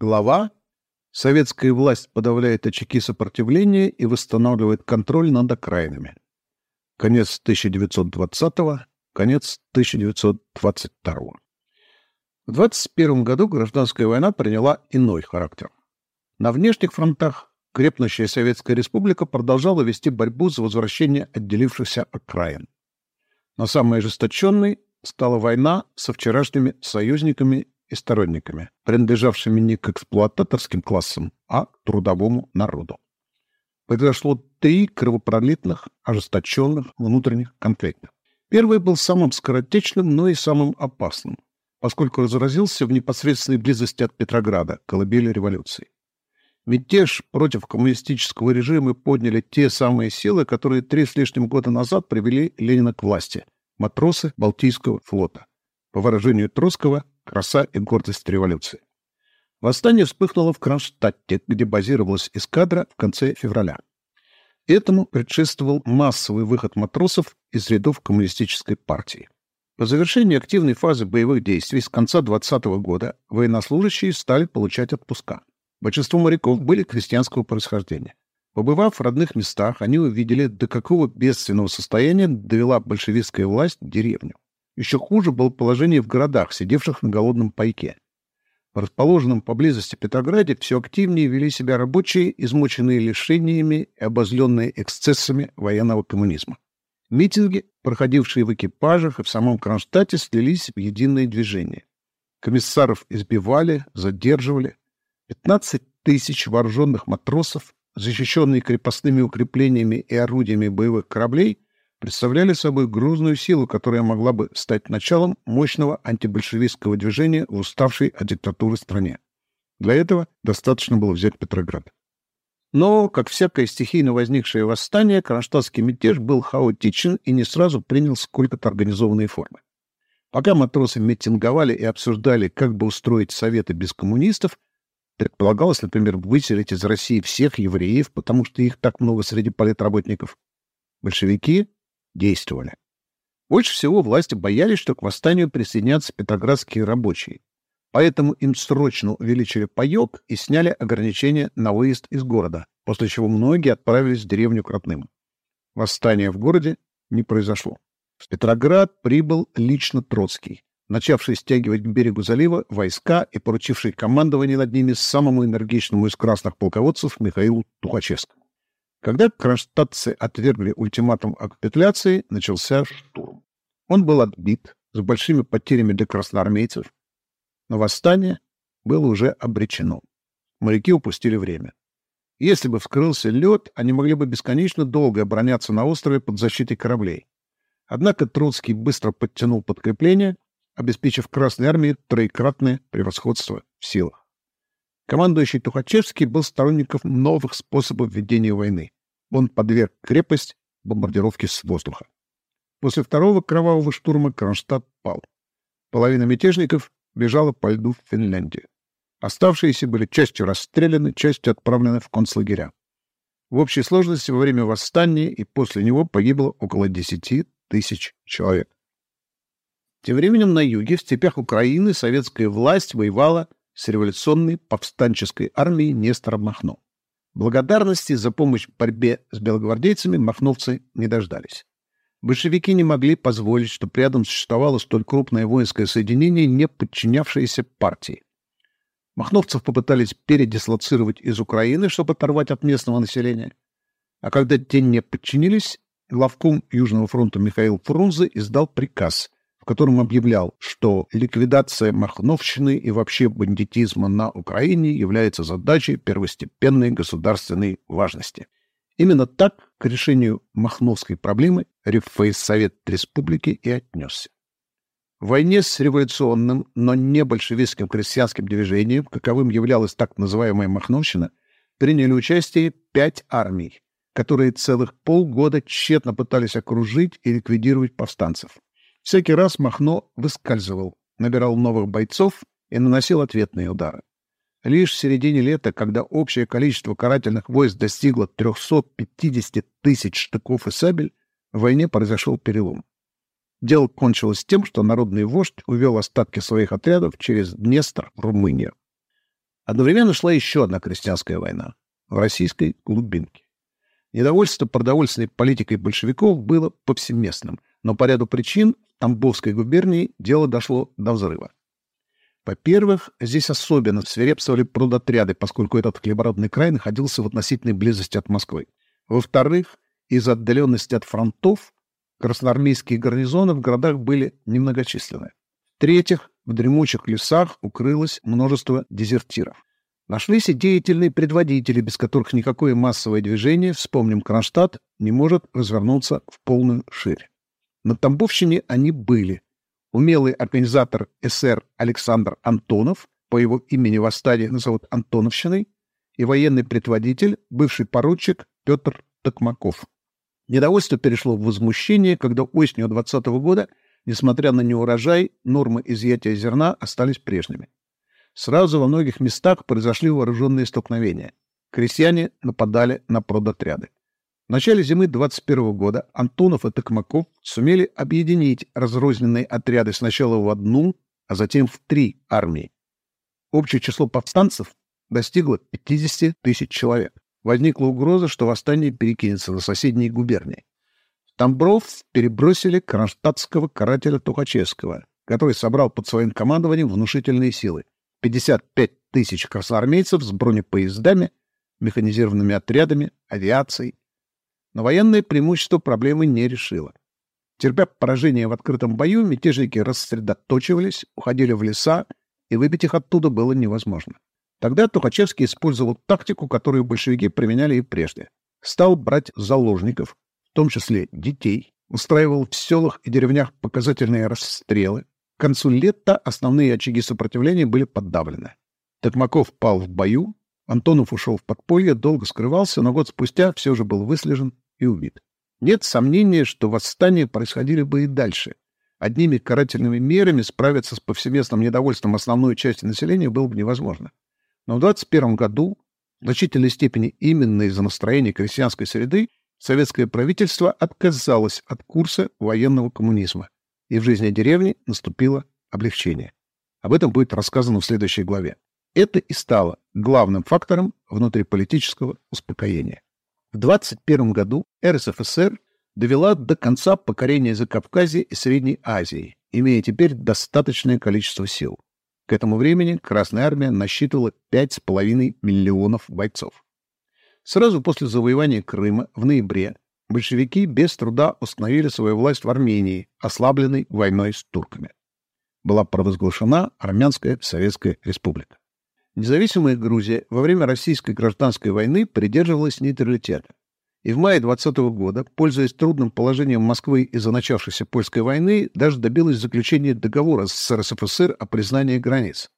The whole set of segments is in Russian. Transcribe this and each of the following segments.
Глава «Советская власть подавляет очаги сопротивления и восстанавливает контроль над окраинами». Конец 1920-го, конец 1922-го. В 21 году гражданская война приняла иной характер. На внешних фронтах крепнущая Советская Республика продолжала вести борьбу за возвращение отделившихся окраин. Но самой ожесточенной стала война со вчерашними союзниками и сторонниками, принадлежавшими не к эксплуататорским классам, а к трудовому народу. Произошло три кровопролитных, ожесточенных внутренних конфликта. Первый был самым скоротечным, но и самым опасным, поскольку разразился в непосредственной близости от Петрограда, колыбели революции. Мятеж против коммунистического режима подняли те самые силы, которые три с лишним года назад привели Ленина к власти – матросы Балтийского флота. По выражению Троцкого, краса и гордость революции. Восстание вспыхнуло в Кронштадте, где базировалась эскадра в конце февраля. Этому предшествовал массовый выход матросов из рядов коммунистической партии. По завершении активной фазы боевых действий с конца 20 -го года военнослужащие стали получать отпуска. Большинство моряков были крестьянского происхождения. Побывав в родных местах, они увидели, до какого бедственного состояния довела большевистская власть деревню. Еще хуже было положение в городах, сидевших на голодном пайке. В расположенном поблизости Петрограде все активнее вели себя рабочие, измученные лишениями и обозленные эксцессами военного коммунизма. Митинги, проходившие в экипажах и в самом Кронштадте, слились в единое движение. Комиссаров избивали, задерживали, 15 тысяч вооруженных матросов, защищенные крепостными укреплениями и орудиями боевых кораблей, представляли собой грузную силу, которая могла бы стать началом мощного антибольшевистского движения в уставшей от диктатуры стране. Для этого достаточно было взять Петроград. Но, как всякое стихийно возникшее восстание, кронштадтский мятеж был хаотичен и не сразу принял сколько-то организованные формы. Пока матросы митинговали и обсуждали, как бы устроить советы без коммунистов, Предполагалось, например, выселить из России всех евреев, потому что их так много среди политработников. Большевики действовали. Больше всего власти боялись, что к восстанию присоединятся петроградские рабочие. Поэтому им срочно увеличили паек и сняли ограничения на выезд из города, после чего многие отправились в деревню к родным. Восстание в городе не произошло. В Петроград прибыл лично Троцкий начавший стягивать к берегу залива войска и поручивший командование над ними самому энергичному из красных полководцев Михаилу Тухачевскому. Когда кронштадтцы отвергли ультиматум о капитуляции, начался штурм. Он был отбит с большими потерями для красноармейцев, но восстание было уже обречено. Моряки упустили время. Если бы вскрылся лед, они могли бы бесконечно долго обороняться на острове под защитой кораблей. Однако Троцкий быстро подтянул подкрепление — обеспечив Красной Армии троекратное превосходство в силах. Командующий Тухачевский был сторонником новых способов ведения войны. Он подверг крепость бомбардировке с воздуха. После второго кровавого штурма Кронштадт пал. Половина мятежников бежала по льду в Финляндию. Оставшиеся были частью расстреляны, частью отправлены в концлагеря. В общей сложности во время восстания и после него погибло около 10 тысяч человек. Тем временем на юге, в степях Украины, советская власть воевала с революционной повстанческой армией Нестора Махно. Благодарности за помощь в борьбе с белогвардейцами махновцы не дождались. Большевики не могли позволить, чтобы рядом существовало столь крупное воинское соединение, не подчинявшееся партии. Махновцев попытались передислоцировать из Украины, чтобы оторвать от местного населения. А когда те не подчинились, главком Южного фронта Михаил Фрунзе издал приказ котором объявлял, что ликвидация махновщины и вообще бандитизма на Украине является задачей первостепенной государственной важности. Именно так к решению махновской проблемы Ревфейссовет Республики и отнесся. В войне с революционным, но не большевистским крестьянским движением, каковым являлась так называемая Махновщина, приняли участие пять армий, которые целых полгода тщетно пытались окружить и ликвидировать повстанцев. Всякий раз Махно выскальзывал, набирал новых бойцов и наносил ответные удары. Лишь в середине лета, когда общее количество карательных войск достигло 350 тысяч штыков и сабель, в войне произошел перелом. Дело кончилось тем, что народный вождь увел остатки своих отрядов через Днестр в Румынию. Одновременно шла еще одна крестьянская война в российской глубинке. Недовольство продовольственной политикой большевиков было повсеместным, но по ряду причин Тамбовской губернии дело дошло до взрыва. Во-первых, здесь особенно свирепствовали прудотряды, поскольку этот хлебородный край находился в относительной близости от Москвы. Во-вторых, из-за отдаленности от фронтов красноармейские гарнизоны в городах были немногочисленны. В-третьих, в дремучих лесах укрылось множество дезертиров. Нашлись и деятельные предводители, без которых никакое массовое движение, вспомним Кронштадт, не может развернуться в полную ширь. На Тамбовщине они были. Умелый организатор СР Александр Антонов, по его имени восстание назовут Антоновщиной, и военный предводитель, бывший поручик Петр Токмаков. Недовольство перешло в возмущение, когда осенью 20 года, несмотря на неурожай, нормы изъятия зерна остались прежними. Сразу во многих местах произошли вооруженные столкновения. Крестьяне нападали на продотряды. В начале зимы 21 года Антонов и Токмаков сумели объединить разрозненные отряды сначала в одну, а затем в три армии. Общее число повстанцев достигло 50 тысяч человек. Возникла угроза, что восстание перекинется на соседние губернии. В Тамбров перебросили кронштадтского карателя Тухачевского, который собрал под своим командованием внушительные силы. 55 тысяч красноармейцев с бронепоездами, механизированными отрядами, авиацией. Но военное преимущество проблемы не решило. Терпя поражение в открытом бою, мятежники рассредоточивались, уходили в леса, и выбить их оттуда было невозможно. Тогда Тухачевский использовал тактику, которую большевики применяли и прежде. Стал брать заложников, в том числе детей, устраивал в селах и деревнях показательные расстрелы, к концу лета основные очаги сопротивления были подавлены. Токмаков пал в бою, Антонов ушел в подполье, долго скрывался, но год спустя все же был выслежен и убит. Нет сомнения, что восстания происходили бы и дальше. Одними карательными мерами справиться с повсеместным недовольством основной части населения было бы невозможно. Но в 21 году, в значительной степени именно из-за настроения крестьянской среды, советское правительство отказалось от курса военного коммунизма и в жизни деревни наступило облегчение. Об этом будет рассказано в следующей главе. Это и стало главным фактором внутриполитического успокоения. В 21 году РСФСР довела до конца покорение Закавказья и Средней Азии, имея теперь достаточное количество сил. К этому времени Красная Армия насчитывала 5,5 миллионов бойцов. Сразу после завоевания Крыма в ноябре большевики без труда установили свою власть в Армении, ослабленной войной с турками. Была провозглашена Армянская Советская Республика. Независимая Грузия во время российской гражданской войны придерживалась нейтралитета. И в мае 20 года, пользуясь трудным положением Москвы из-за начавшейся польской войны, даже добилась заключения договора с РСФСР о признании границ.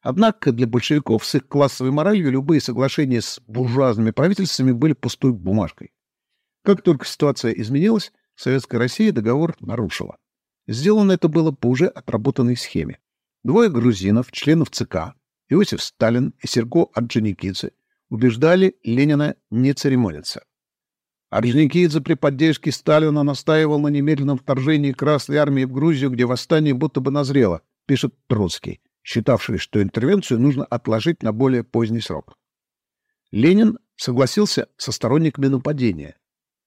Однако для большевиков с их классовой моралью любые соглашения с буржуазными правительствами были пустой бумажкой. Как только ситуация изменилась, Советская Россия договор нарушила. Сделано это было по уже отработанной схеме. Двое грузинов, членов ЦК, Иосиф Сталин и Серго Орджоникидзе, убеждали Ленина не церемониться. Орджоникидзе при поддержке Сталина настаивал на немедленном вторжении Красной Армии в Грузию, где восстание будто бы назрело, пишет Троцкий, считавший, что интервенцию нужно отложить на более поздний срок. Ленин согласился со сторонниками нападения,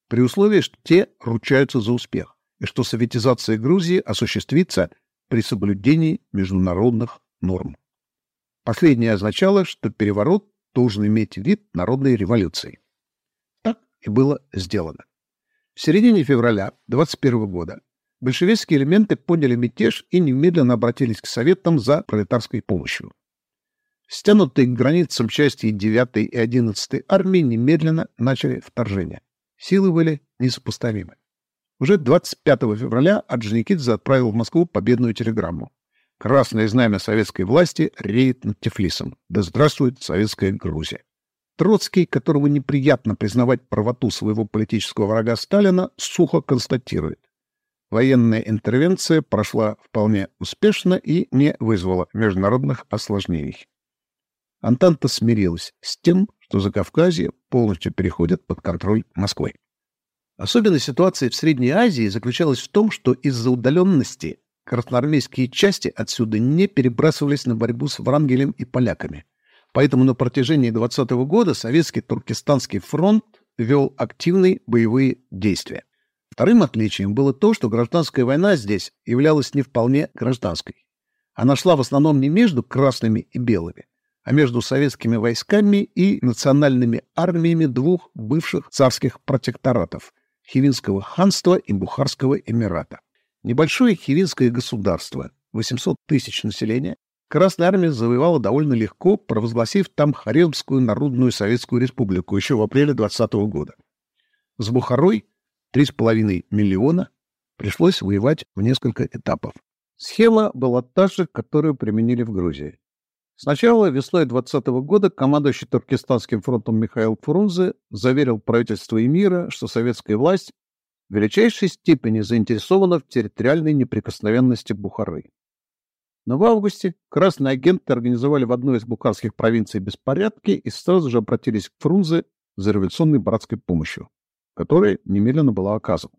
при условии, что те ручаются за успех, и что советизация Грузии осуществится при соблюдении международных норм. Последнее означало, что переворот должен иметь вид народной революции. Так и было сделано. В середине февраля 21 года большевистские элементы поняли мятеж и немедленно обратились к Советам за пролетарской помощью. Стянутые к границам части 9 и 11 армии немедленно начали вторжение. Силы были несопоставимы. Уже 25 февраля Орджоникидзе отправил в Москву победную телеграмму. Красное знамя советской власти реет над Тифлисом. Да здравствует советская Грузия. Троцкий, которому неприятно признавать правоту своего политического врага Сталина, сухо констатирует. Военная интервенция прошла вполне успешно и не вызвала международных осложнений. Антанта смирилась с тем, что Закавказье полностью переходит под контроль Москвы. Особенность ситуации в Средней Азии заключалась в том, что из-за удаленности красноармейские части отсюда не перебрасывались на борьбу с Врангелем и поляками. Поэтому на протяжении 20 -го года Советский Туркестанский фронт вел активные боевые действия. Вторым отличием было то, что гражданская война здесь являлась не вполне гражданской. Она шла в основном не между красными и белыми, а между советскими войсками и национальными армиями двух бывших царских протекторатов – Хивинского ханства и Бухарского эмирата. Небольшое хивинское государство, 800 тысяч населения, Красная армия завоевала довольно легко, провозгласив там Харевскую Народную Советскую Республику еще в апреле 20 года. С Бухарой 3,5 миллиона пришлось воевать в несколько этапов. Схема была та же, которую применили в Грузии. Сначала, весной 20 года, командующий Туркестанским фронтом Михаил Фрунзе заверил правительство Эмира, что советская власть в величайшей степени заинтересована в территориальной неприкосновенности Бухары. Но в августе красные агенты организовали в одной из бухарских провинций беспорядки и сразу же обратились к Фрунзе за революционной братской помощью, которая немедленно была оказана.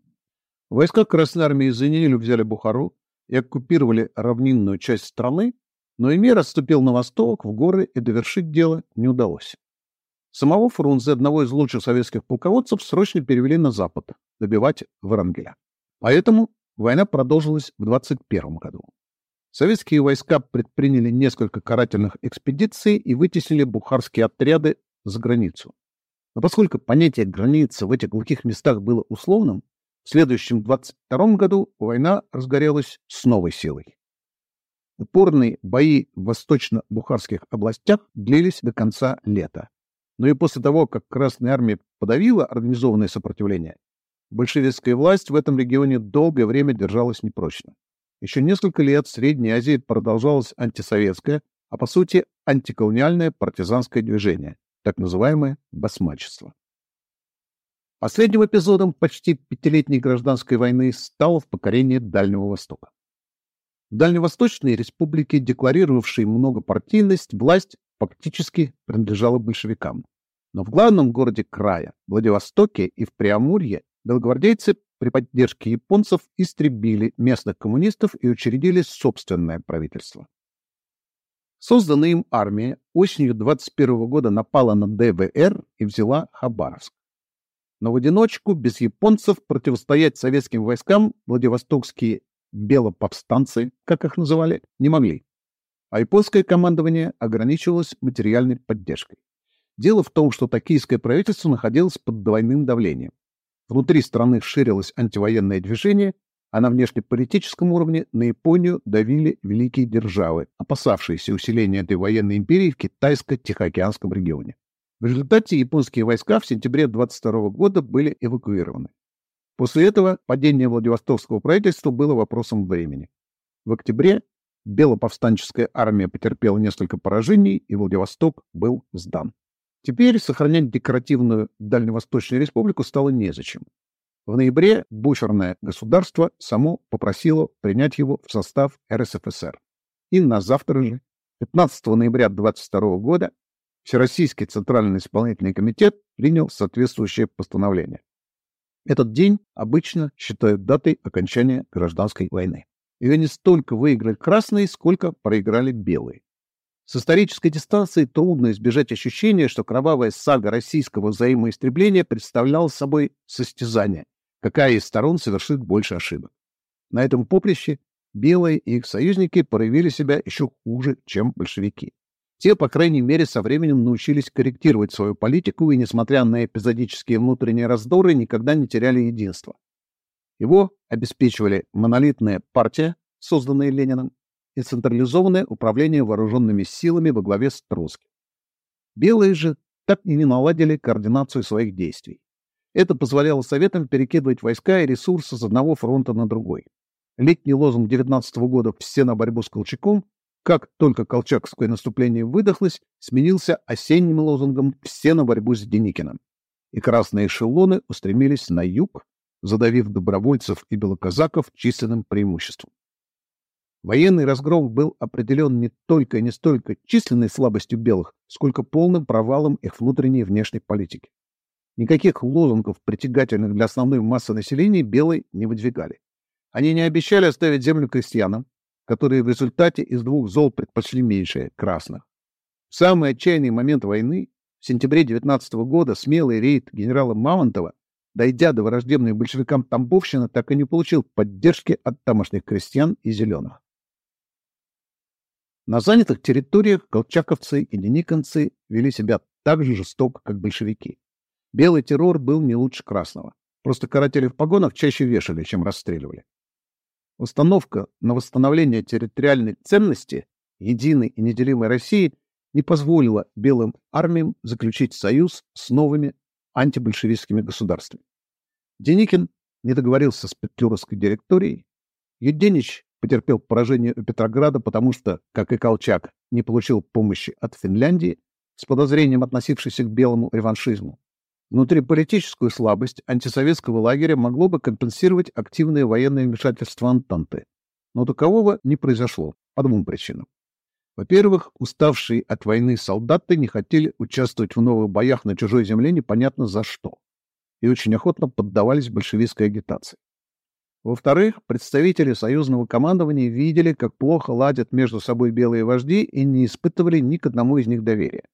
Войска Красной Армии из Инилю взяли Бухару и оккупировали равнинную часть страны, но Эмир отступил на восток, в горы, и довершить дело не удалось. Самого Фрунзе, одного из лучших советских полководцев, срочно перевели на запад, добивать Врангеля. Поэтому война продолжилась в 21 году. Советские войска предприняли несколько карательных экспедиций и вытеснили бухарские отряды за границу. Но поскольку понятие границы в этих глухих местах было условным, в следующем 22 году война разгорелась с новой силой. Упорные бои в восточно-бухарских областях длились до конца лета. Но и после того, как Красная Армия подавила организованное сопротивление, большевистская власть в этом регионе долгое время держалась непрочно. Еще несколько лет в Средней Азии продолжалось антисоветское, а по сути антиколониальное партизанское движение, так называемое басмачество. Последним эпизодом почти пятилетней гражданской войны стало в покорении Дальнего Востока. В Дальневосточной республике, декларировавшей многопартийность, власть фактически принадлежала большевикам. Но в главном городе края, Владивостоке и в Преамурье, белогвардейцы при поддержке японцев истребили местных коммунистов и учредили собственное правительство. Созданная им армия осенью 21 года напала на ДВР и взяла Хабаровск. Но в одиночку, без японцев, противостоять советским войскам владивостокские белоповстанцы, как их называли, не могли. А японское командование ограничивалось материальной поддержкой. Дело в том, что токийское правительство находилось под двойным давлением. Внутри страны ширилось антивоенное движение, а на внешнеполитическом уровне на Японию давили великие державы, опасавшиеся усиления этой военной империи в китайско-тихоокеанском регионе. В результате японские войска в сентябре 22 года были эвакуированы. После этого падение Владивостокского правительства было вопросом времени. В октябре Белоповстанческая армия потерпела несколько поражений, и Владивосток был сдан. Теперь сохранять декоративную Дальневосточную республику стало незачем. В ноябре буферное государство само попросило принять его в состав РСФСР. И на завтра же, 15 ноября 22 года, Всероссийский Центральный исполнительный комитет принял соответствующее постановление. Этот день обычно считают датой окончания гражданской войны. Ее не столько выиграли красные, сколько проиграли белые. С исторической дистанции трудно избежать ощущения, что кровавая сага российского взаимоистребления представляла собой состязание, какая из сторон совершит больше ошибок. На этом поприще белые и их союзники проявили себя еще хуже, чем большевики. Те, по крайней мере, со временем научились корректировать свою политику и, несмотря на эпизодические внутренние раздоры, никогда не теряли единства. Его обеспечивали монолитная партия, созданная Лениным, и централизованное управление вооруженными силами во главе с Троцким. Белые же так и не наладили координацию своих действий. Это позволяло Советам перекидывать войска и ресурсы с одного фронта на другой. Летний лозунг 19 -го года «Все на борьбу с Колчаком» как только колчаковское наступление выдохлось, сменился осенним лозунгом «Все на борьбу с Деникиным». И красные эшелоны устремились на юг, задавив добровольцев и белоказаков численным преимуществом. Военный разгром был определен не только и не столько численной слабостью белых, сколько полным провалом их внутренней и внешней политики. Никаких лозунгов, притягательных для основной массы населения, белые не выдвигали. Они не обещали оставить землю крестьянам, которые в результате из двух зол предпочли меньшее – красных. В самый отчаянный момент войны, в сентябре 19 года, смелый рейд генерала Мамонтова, дойдя до враждебной большевикам Тамбовщины, так и не получил поддержки от тамошних крестьян и зеленых. На занятых территориях колчаковцы и дениконцы вели себя так же жестоко, как большевики. Белый террор был не лучше красного. Просто каратели в погонах чаще вешали, чем расстреливали. Установка на восстановление территориальной ценности единой и неделимой России не позволила белым армиям заключить союз с новыми антибольшевистскими государствами. Деникин не договорился с Петлюровской директорией. Юденич потерпел поражение у Петрограда, потому что, как и Колчак, не получил помощи от Финляндии, с подозрением относившейся к белому реваншизму. Внутриполитическую слабость антисоветского лагеря могло бы компенсировать активное военное вмешательство Антанты. Но такового не произошло по двум причинам. Во-первых, уставшие от войны солдаты не хотели участвовать в новых боях на чужой земле непонятно за что и очень охотно поддавались большевистской агитации. Во-вторых, представители союзного командования видели, как плохо ладят между собой белые вожди и не испытывали ни к одному из них доверия.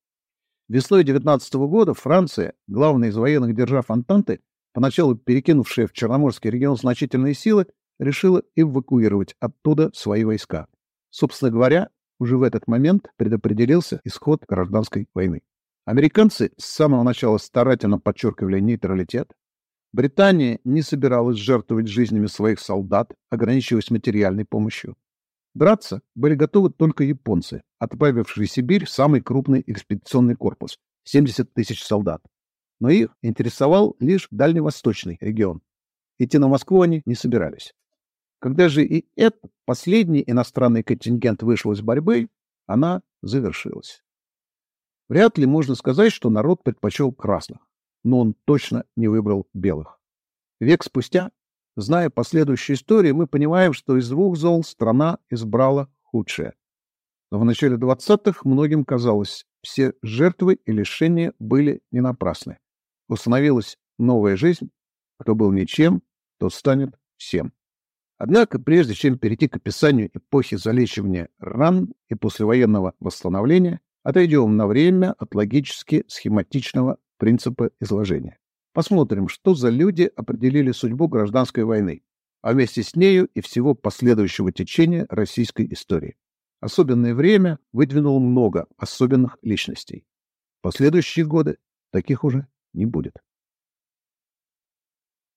Весной 19 года Франция, главная из военных держав Антанты, поначалу перекинувшая в Черноморский регион значительные силы, решила эвакуировать оттуда свои войска. Собственно говоря, уже в этот момент предопределился исход гражданской войны. Американцы с самого начала старательно подчеркивали нейтралитет. Британия не собиралась жертвовать жизнями своих солдат, ограничиваясь материальной помощью. Драться были готовы только японцы, отправившие в Сибирь самый крупный экспедиционный корпус – 70 тысяч солдат. Но их интересовал лишь дальневосточный регион. Идти на Москву они не собирались. Когда же и этот последний иностранный контингент вышел из борьбы, она завершилась. Вряд ли можно сказать, что народ предпочел красных, но он точно не выбрал белых. Век спустя Зная последующую историю, мы понимаем, что из двух зол страна избрала худшее. Но в начале 20-х многим казалось, все жертвы и лишения были не напрасны. Установилась новая жизнь. Кто был ничем, тот станет всем. Однако, прежде чем перейти к описанию эпохи залечивания ран и послевоенного восстановления, отойдем на время от логически схематичного принципа изложения. Посмотрим, что за люди определили судьбу гражданской войны, а вместе с нею и всего последующего течения российской истории. Особенное время выдвинуло много особенных личностей. Последующие годы таких уже не будет.